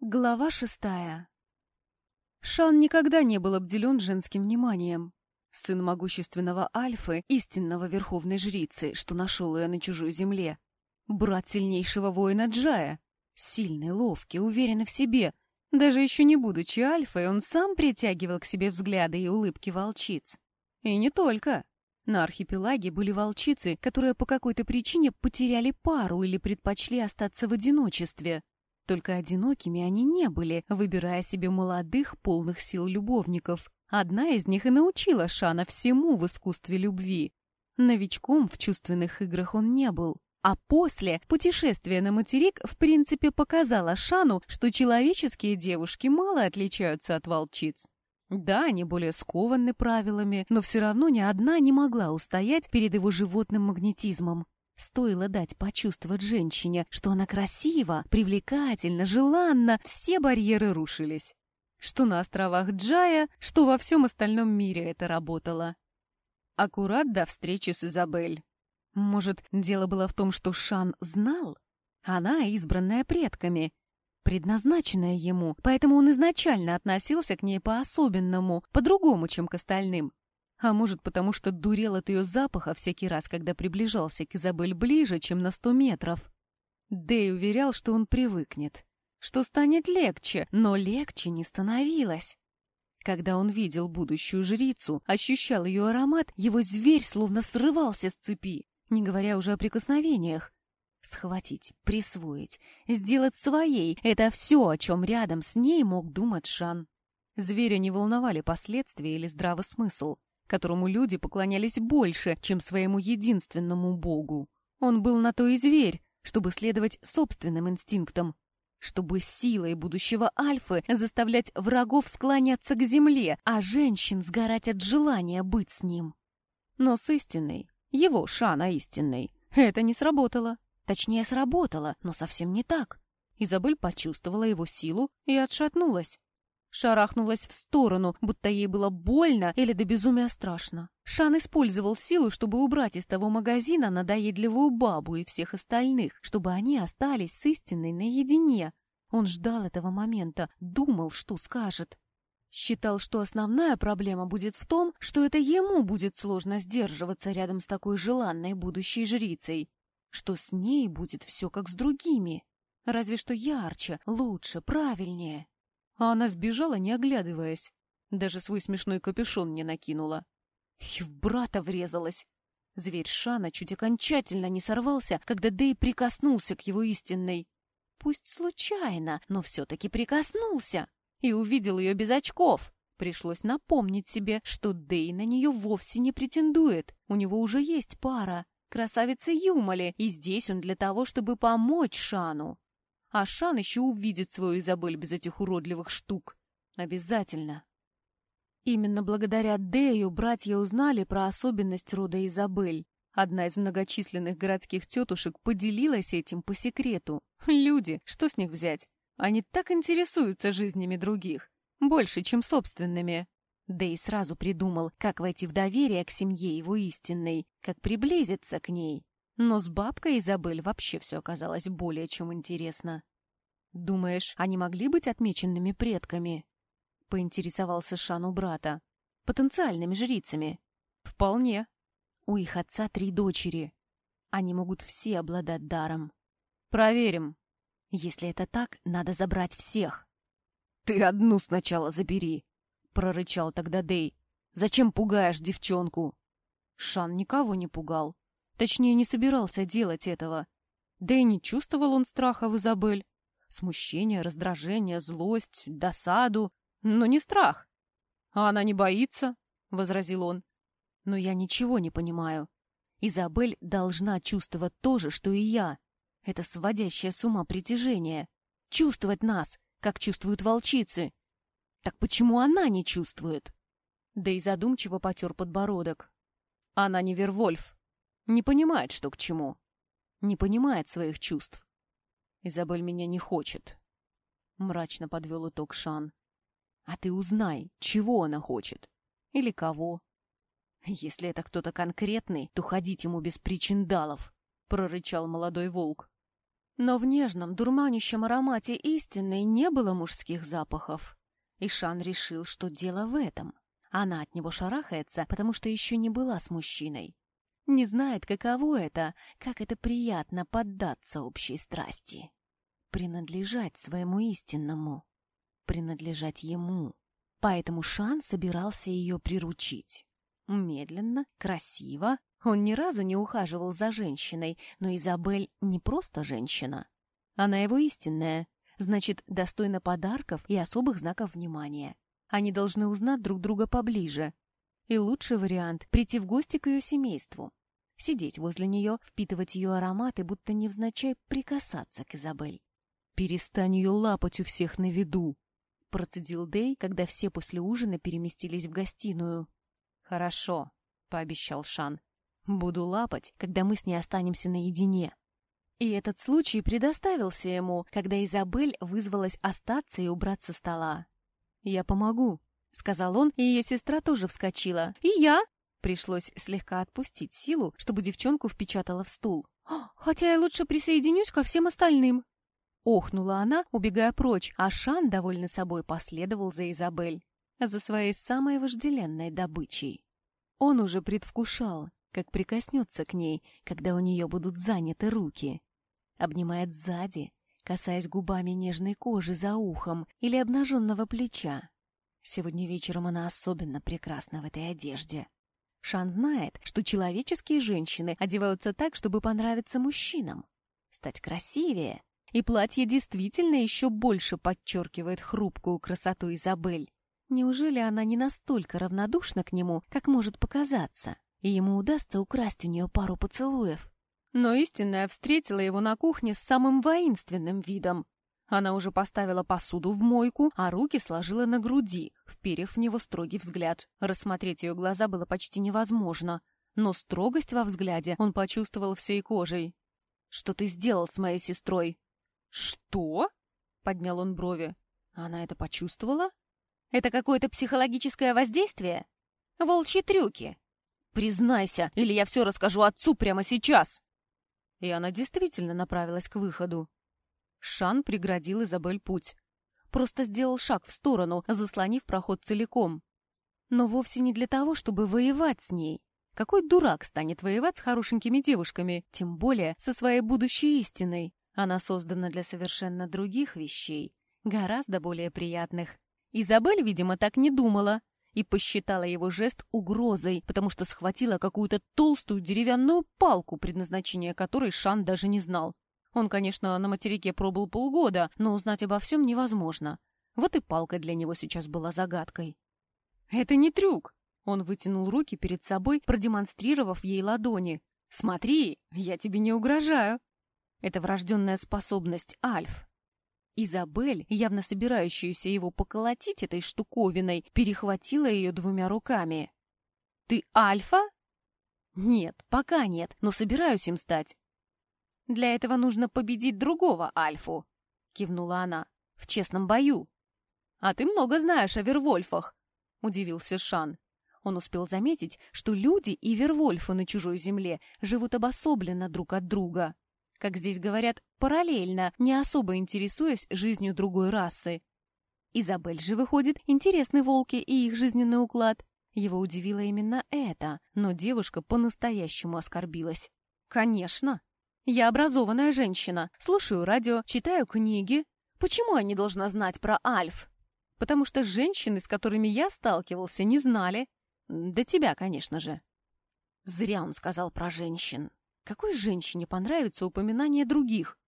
Глава шестая. Шан никогда не был обделен женским вниманием. Сын могущественного Альфы, истинного верховной жрицы, что нашел ее на чужой земле. Брат сильнейшего воина Джая. Сильный, ловкий, уверенный в себе. Даже еще не будучи Альфой, он сам притягивал к себе взгляды и улыбки волчиц. И не только. На архипелаге были волчицы, которые по какой-то причине потеряли пару или предпочли остаться в одиночестве. Только одинокими они не были, выбирая себе молодых, полных сил любовников. Одна из них и научила Шана всему в искусстве любви. Новичком в чувственных играх он не был. А после путешествия на материк в принципе показало Шану, что человеческие девушки мало отличаются от волчиц. Да, они более скованы правилами, но все равно ни одна не могла устоять перед его животным магнетизмом. Стоило дать почувствовать женщине, что она красива, привлекательна, желанна, все барьеры рушились. Что на островах Джая, что во всем остальном мире это работало. Аккурат до встречи с Изабель. Может, дело было в том, что Шан знал? Она избранная предками, предназначенная ему, поэтому он изначально относился к ней по-особенному, по-другому, чем к остальным. А может, потому что дурел от ее запаха всякий раз, когда приближался к Изабель ближе, чем на сто метров. Дэй уверял, что он привыкнет, что станет легче, но легче не становилось. Когда он видел будущую жрицу, ощущал ее аромат, его зверь словно срывался с цепи, не говоря уже о прикосновениях. Схватить, присвоить, сделать своей — это все, о чем рядом с ней мог думать Шан. Зверя не волновали последствия или здравый смысл которому люди поклонялись больше, чем своему единственному богу. Он был на то и зверь, чтобы следовать собственным инстинктам, чтобы силой будущего Альфы заставлять врагов склоняться к земле, а женщин сгорать от желания быть с ним. Но с истинной, его Шана истинной, это не сработало. Точнее, сработало, но совсем не так. Изабель почувствовала его силу и отшатнулась. Шарахнулась в сторону, будто ей было больно или до безумия страшно. Шан использовал силу, чтобы убрать из того магазина надоедливую бабу и всех остальных, чтобы они остались с истиной наедине. Он ждал этого момента, думал, что скажет. Считал, что основная проблема будет в том, что это ему будет сложно сдерживаться рядом с такой желанной будущей жрицей, что с ней будет все как с другими, разве что ярче, лучше, правильнее а она сбежала, не оглядываясь. Даже свой смешной капюшон не накинула. И в брата врезалась. Зверь Шана чуть окончательно не сорвался, когда Дэй прикоснулся к его истинной. Пусть случайно, но все-таки прикоснулся. И увидел ее без очков. Пришлось напомнить себе, что Дэй на нее вовсе не претендует. У него уже есть пара. Красавица Юмали, и здесь он для того, чтобы помочь Шану. А Шан еще увидит свою Изабель без этих уродливых штук. Обязательно. Именно благодаря Дэю братья узнали про особенность рода Изабель. Одна из многочисленных городских тетушек поделилась этим по секрету. Люди, что с них взять? Они так интересуются жизнями других. Больше, чем собственными. Дэй сразу придумал, как войти в доверие к семье его истинной, как приблизиться к ней. Но с бабкой Изабель вообще все оказалось более чем интересно. «Думаешь, они могли быть отмеченными предками?» — поинтересовался Шан у брата. «Потенциальными жрицами?» «Вполне. У их отца три дочери. Они могут все обладать даром. Проверим. Если это так, надо забрать всех». «Ты одну сначала забери», — прорычал тогда Дей. «Зачем пугаешь девчонку?» Шан никого не пугал. Точнее, не собирался делать этого. Да и не чувствовал он страха в Изабель. Смущение, раздражение, злость, досаду, но не страх. «А она не боится?» — возразил он. «Но я ничего не понимаю. Изабель должна чувствовать то же, что и я. Это сводящее с ума притяжение. Чувствовать нас, как чувствуют волчицы. Так почему она не чувствует?» Да и задумчиво потер подбородок. «Она не Вервольф», не понимает, что к чему. Не понимает своих чувств. Изабель меня не хочет. Мрачно подвел итог Шан. А ты узнай, чего она хочет. Или кого. Если это кто-то конкретный, то ходить ему без причиндалов, прорычал молодой волк. Но в нежном, дурманящем аромате истинной не было мужских запахов. И Шан решил, что дело в этом. Она от него шарахается, потому что еще не была с мужчиной. Не знает, каково это, как это приятно поддаться общей страсти. Принадлежать своему истинному. Принадлежать ему. Поэтому Шан собирался ее приручить. Медленно, красиво. Он ни разу не ухаживал за женщиной, но Изабель не просто женщина. Она его истинная, значит, достойна подарков и особых знаков внимания. Они должны узнать друг друга поближе. И лучший вариант — прийти в гости к ее семейству. Сидеть возле нее, впитывать ее аромат и будто невзначай прикасаться к Изабель. «Перестань ее лапать у всех на виду!» — процедил Дэй, когда все после ужина переместились в гостиную. «Хорошо», — пообещал Шан. «Буду лапать, когда мы с ней останемся наедине». И этот случай предоставился ему, когда Изабель вызвалась остаться и убрать со стола. «Я помогу», — сказал он, и ее сестра тоже вскочила. «И я!» Пришлось слегка отпустить силу, чтобы девчонку впечатала в стул. «Хотя я лучше присоединюсь ко всем остальным». Охнула она, убегая прочь, а Шан, довольный собой, последовал за Изабель, за своей самой вожделенной добычей. Он уже предвкушал, как прикоснется к ней, когда у нее будут заняты руки. Обнимает сзади, касаясь губами нежной кожи за ухом или обнаженного плеча. Сегодня вечером она особенно прекрасна в этой одежде. Шан знает, что человеческие женщины одеваются так, чтобы понравиться мужчинам. Стать красивее. И платье действительно еще больше подчеркивает хрупкую красоту Изабель. Неужели она не настолько равнодушна к нему, как может показаться, и ему удастся украсть у нее пару поцелуев? Но истинная встретила его на кухне с самым воинственным видом. Она уже поставила посуду в мойку, а руки сложила на груди, вперев в него строгий взгляд. Рассмотреть ее глаза было почти невозможно, но строгость во взгляде он почувствовал всей кожей. «Что ты сделал с моей сестрой?» «Что?» — поднял он брови. Она это почувствовала? «Это какое-то психологическое воздействие? Волчьи трюки?» «Признайся, или я все расскажу отцу прямо сейчас!» И она действительно направилась к выходу. Шан преградил Изабель путь. Просто сделал шаг в сторону, заслонив проход целиком. Но вовсе не для того, чтобы воевать с ней. Какой дурак станет воевать с хорошенькими девушками, тем более со своей будущей истиной? Она создана для совершенно других вещей, гораздо более приятных. Изабель, видимо, так не думала и посчитала его жест угрозой, потому что схватила какую-то толстую деревянную палку, предназначение которой Шан даже не знал. Он, конечно, на материке пробыл полгода, но узнать обо всем невозможно. Вот и палка для него сейчас была загадкой. «Это не трюк!» Он вытянул руки перед собой, продемонстрировав ей ладони. «Смотри, я тебе не угрожаю!» Это врожденная способность Альф. Изабель, явно собирающаяся его поколотить этой штуковиной, перехватила ее двумя руками. «Ты Альфа?» «Нет, пока нет, но собираюсь им стать». «Для этого нужно победить другого Альфу», — кивнула она, — «в честном бою». «А ты много знаешь о Вервольфах», — удивился Шан. Он успел заметить, что люди и Вервольфы на чужой земле живут обособленно друг от друга как здесь говорят, параллельно, не особо интересуясь жизнью другой расы. Изабель же, выходит, интересны волки и их жизненный уклад. Его удивило именно это, но девушка по-настоящему оскорбилась. «Конечно. Я образованная женщина, слушаю радио, читаю книги. Почему я не должна знать про Альф? Потому что женщины, с которыми я сталкивался, не знали. До тебя, конечно же». Зря он сказал про женщин. Какой женщине понравится упоминание других?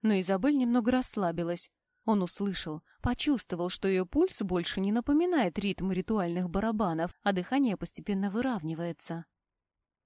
Но Изабель немного расслабилась. Он услышал, почувствовал, что ее пульс больше не напоминает ритм ритуальных барабанов, а дыхание постепенно выравнивается.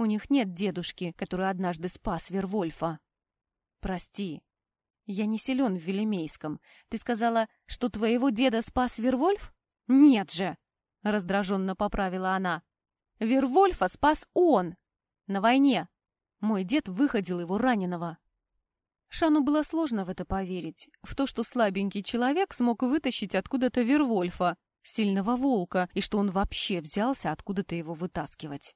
У них нет дедушки, который однажды спас Вервольфа. «Прости, я не силен в Велимейском. Ты сказала, что твоего деда спас Вервольф?» «Нет же!» — раздраженно поправила она. «Вервольфа спас он! На войне, мой дед выходил его раненого. Шану было сложно в это поверить, в то, что слабенький человек смог вытащить откуда-то Вервольфа, сильного волка, и что он вообще взялся откуда-то его вытаскивать.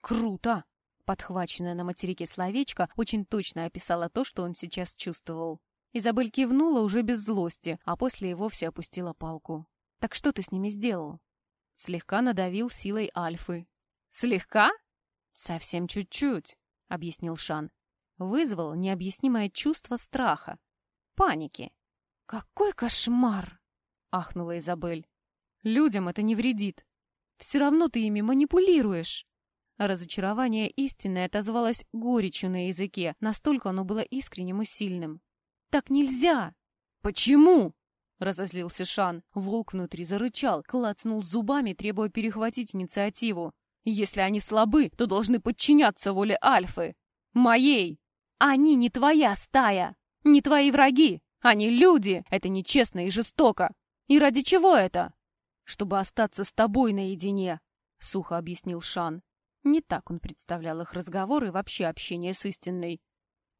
«Круто!» — Подхваченное на материке словечко очень точно описало то, что он сейчас чувствовал. Изабель кивнула уже без злости, а после и вовсе опустила палку. «Так что ты с ними сделал?» Слегка надавил силой Альфы. «Слегка?» «Совсем чуть-чуть», — объяснил Шан. Вызвал необъяснимое чувство страха. Паники. «Какой кошмар!» — ахнула Изабель. «Людям это не вредит. Все равно ты ими манипулируешь». Разочарование истинное отозвалось горечью на языке, настолько оно было искренним и сильным. «Так нельзя!» «Почему?» — разозлился Шан. Волк внутри зарычал, клацнул зубами, требуя перехватить инициативу. «Если они слабы, то должны подчиняться воле Альфы. Моей! Они не твоя стая, не твои враги. Они люди, это нечестно и жестоко. И ради чего это?» «Чтобы остаться с тобой наедине», — сухо объяснил Шан. Не так он представлял их разговор и вообще общение с истинной.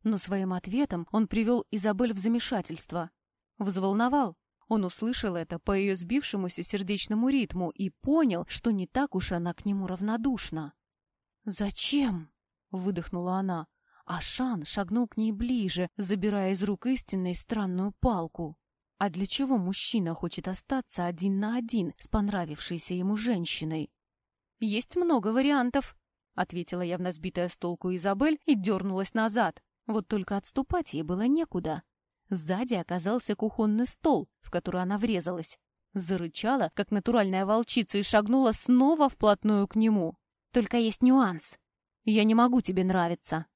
Но своим ответом он привел Изабель в замешательство. Взволновал. Он услышал это по ее сбившемуся сердечному ритму и понял, что не так уж она к нему равнодушна. «Зачем?» — выдохнула она. А Шан шагнул к ней ближе, забирая из рук истинной странную палку. А для чего мужчина хочет остаться один на один с понравившейся ему женщиной? «Есть много вариантов», — ответила явно сбитая с толку Изабель и дернулась назад. Вот только отступать ей было некуда. Сзади оказался кухонный стол, в который она врезалась. Зарычала, как натуральная волчица, и шагнула снова вплотную к нему. «Только есть нюанс. Я не могу тебе нравиться».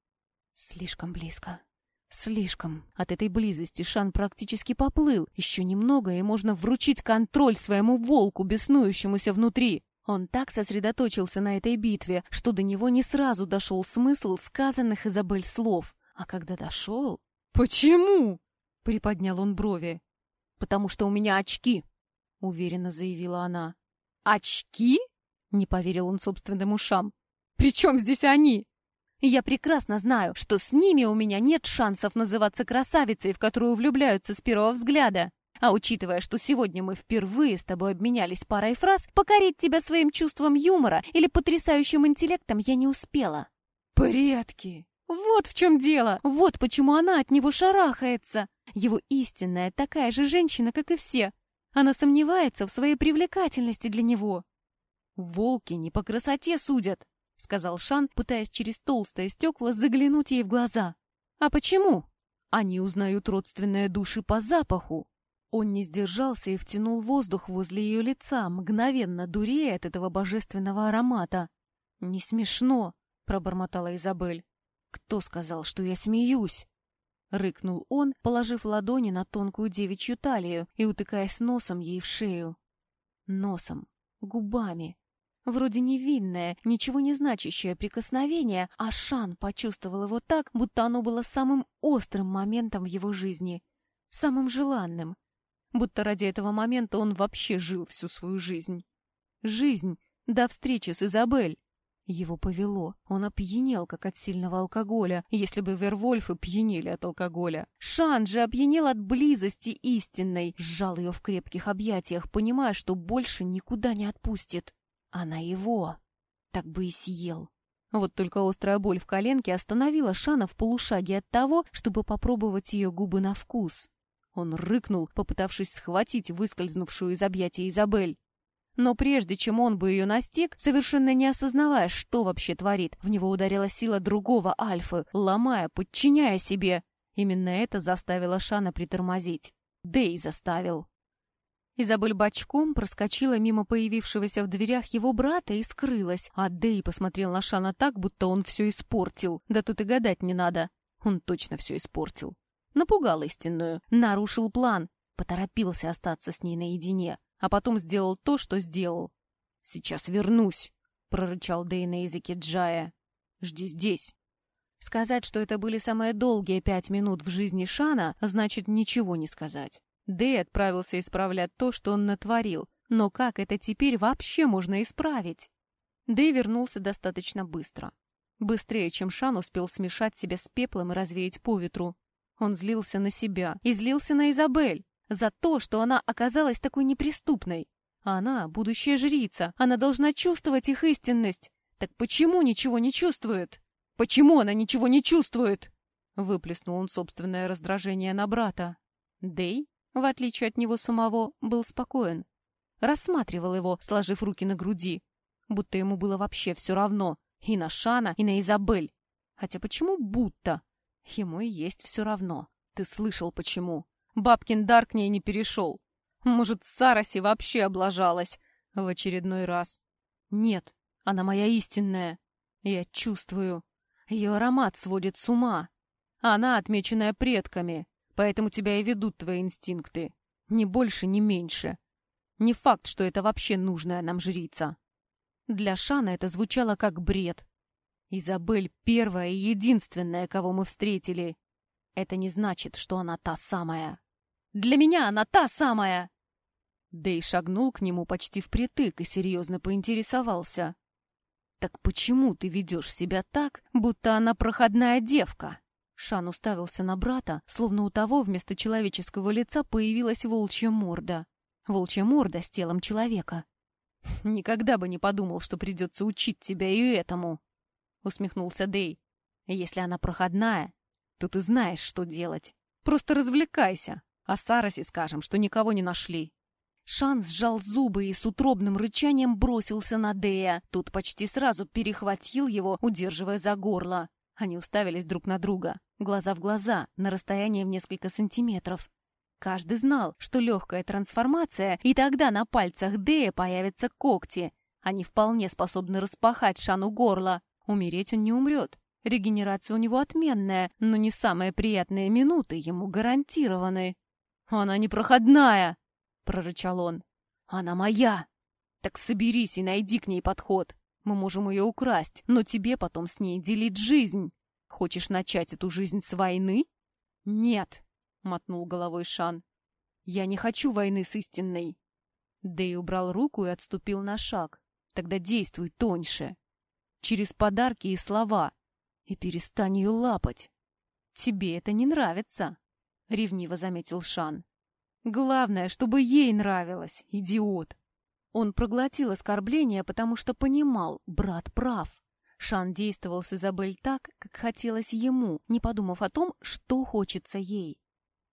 Слишком близко. Слишком. От этой близости Шан практически поплыл. Еще немного, и можно вручить контроль своему волку, беснующемуся внутри. Он так сосредоточился на этой битве, что до него не сразу дошел смысл сказанных Изабель слов. А когда дошел... «Почему?» — приподнял он брови. «Потому что у меня очки», — уверенно заявила она. «Очки?» — не поверил он собственным ушам. «При чем здесь они?» «Я прекрасно знаю, что с ними у меня нет шансов называться красавицей, в которую влюбляются с первого взгляда. А учитывая, что сегодня мы впервые с тобой обменялись парой фраз, покорить тебя своим чувством юмора или потрясающим интеллектом я не успела. Порядки. Вот в чем дело. Вот почему она от него шарахается. Его истинная такая же женщина, как и все. Она сомневается в своей привлекательности для него. Волки не по красоте судят, сказал Шан, пытаясь через толстое стекла заглянуть ей в глаза. А почему? Они узнают родственные души по запаху. Он не сдержался и втянул воздух возле ее лица, мгновенно дурея от этого божественного аромата. «Не смешно», — пробормотала Изабель. «Кто сказал, что я смеюсь?» Рыкнул он, положив ладони на тонкую девичью талию и утыкаясь носом ей в шею. Носом, губами. Вроде невинное, ничего не значащее прикосновение, а Шан почувствовал его так, будто оно было самым острым моментом в его жизни, самым желанным, будто ради этого момента он вообще жил всю свою жизнь. Жизнь до встречи с Изабель. Его повело. Он опьянел, как от сильного алкоголя, если бы Вервольфы пьянели от алкоголя. Шан же опьянел от близости истинной, сжал ее в крепких объятиях, понимая, что больше никуда не отпустит. Она его. Так бы и съел. Вот только острая боль в коленке остановила Шана в полушаге от того, чтобы попробовать ее губы на вкус. Он рыкнул, попытавшись схватить выскользнувшую из объятия Изабель. Но прежде чем он бы ее настиг, совершенно не осознавая, что вообще творит, в него ударила сила другого Альфы, ломая, подчиняя себе. Именно это заставило Шана притормозить. Дэй заставил. Изабель бочком проскочила мимо появившегося в дверях его брата и скрылась, а Дэй посмотрел на Шана так, будто он все испортил. Да тут и гадать не надо. Он точно все испортил. Напугал истинную, нарушил план, поторопился остаться с ней наедине, а потом сделал то, что сделал. «Сейчас вернусь», — прорычал Дэй на языке Джая. «Жди здесь». Сказать, что это были самые долгие пять минут в жизни Шана, значит ничего не сказать. Дэй отправился исправлять то, что он натворил, но как это теперь вообще можно исправить? Дэй вернулся достаточно быстро. Быстрее, чем Шан успел смешать себя с пеплом и развеять по ветру. Он злился на себя и злился на Изабель за то, что она оказалась такой неприступной. Она — будущая жрица, она должна чувствовать их истинность. Так почему ничего не чувствует? Почему она ничего не чувствует?» Выплеснул он собственное раздражение на брата. Дэй, в отличие от него самого, был спокоен. Рассматривал его, сложив руки на груди, будто ему было вообще все равно и на Шана, и на Изабель. Хотя почему будто? Ему и есть все равно. Ты слышал, почему. Бабкин дар к ней не перешел. Может, Сараси вообще облажалась в очередной раз. Нет, она моя истинная. Я чувствую. Ее аромат сводит с ума. Она отмеченная предками, поэтому тебя и ведут твои инстинкты. Ни больше, ни меньше. Не факт, что это вообще нужная нам жрица. Для Шана это звучало как бред. Изабель первая и единственная, кого мы встретили. Это не значит, что она та самая. Для меня она та самая! Дэй шагнул к нему почти впритык и серьезно поинтересовался. «Так почему ты ведешь себя так, будто она проходная девка?» Шан уставился на брата, словно у того вместо человеческого лица появилась волчья морда. Волчья морда с телом человека. «Никогда бы не подумал, что придется учить тебя и этому», — усмехнулся Дэй. «Если она проходная, то ты знаешь, что делать. Просто развлекайся, а Сарасе скажем, что никого не нашли». Шан сжал зубы и с утробным рычанием бросился на Дея. Тут почти сразу перехватил его, удерживая за горло. Они уставились друг на друга, глаза в глаза, на расстоянии в несколько сантиметров. Каждый знал, что легкая трансформация, и тогда на пальцах Дея появятся когти. Они вполне способны распахать Шану горло. Умереть он не умрет. Регенерация у него отменная, но не самые приятные минуты ему гарантированы. «Она непроходная!» — прорычал он. «Она моя! Так соберись и найди к ней подход. Мы можем ее украсть, но тебе потом с ней делить жизнь. Хочешь начать эту жизнь с войны? Нет, мотнул головой Шан. Я не хочу войны с истинной. Дэй убрал руку и отступил на шаг. Тогда действуй тоньше. Через подарки и слова. И перестань ее лапать. Тебе это не нравится, ревниво заметил Шан. Главное, чтобы ей нравилось, идиот. Он проглотил оскорбление, потому что понимал, брат прав. Шан действовал с Изабель так, как хотелось ему, не подумав о том, что хочется ей.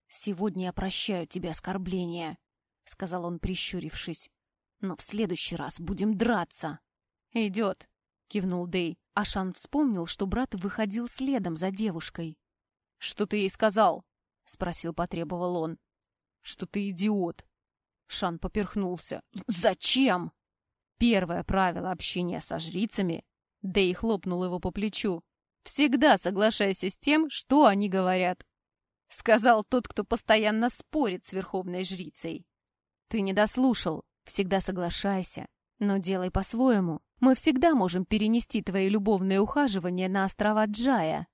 «Сегодня я прощаю тебе оскорбление», — сказал он, прищурившись. «Но в следующий раз будем драться». «Идет», — кивнул Дэй, а Шан вспомнил, что брат выходил следом за девушкой. «Что ты ей сказал?» — спросил, потребовал он. «Что ты идиот», Шан поперхнулся. «Зачем?» Первое правило общения со жрицами. Дэй хлопнул его по плечу. «Всегда соглашайся с тем, что они говорят», — сказал тот, кто постоянно спорит с верховной жрицей. «Ты не дослушал. Всегда соглашайся, но делай по-своему. Мы всегда можем перенести твои любовные ухаживания на острова Джая.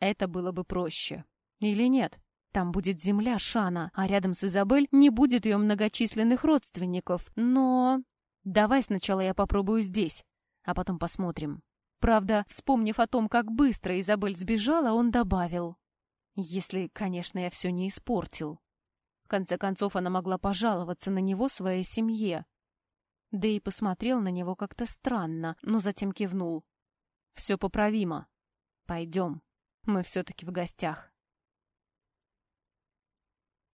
Это было бы проще. Или нет?» Там будет земля Шана, а рядом с Изабель не будет ее многочисленных родственников. Но... Давай сначала я попробую здесь, а потом посмотрим. Правда, вспомнив о том, как быстро Изабель сбежала, он добавил. Если, конечно, я все не испортил. В конце концов, она могла пожаловаться на него своей семье. Да и посмотрел на него как-то странно, но затем кивнул. «Все поправимо. Пойдем. Мы все-таки в гостях».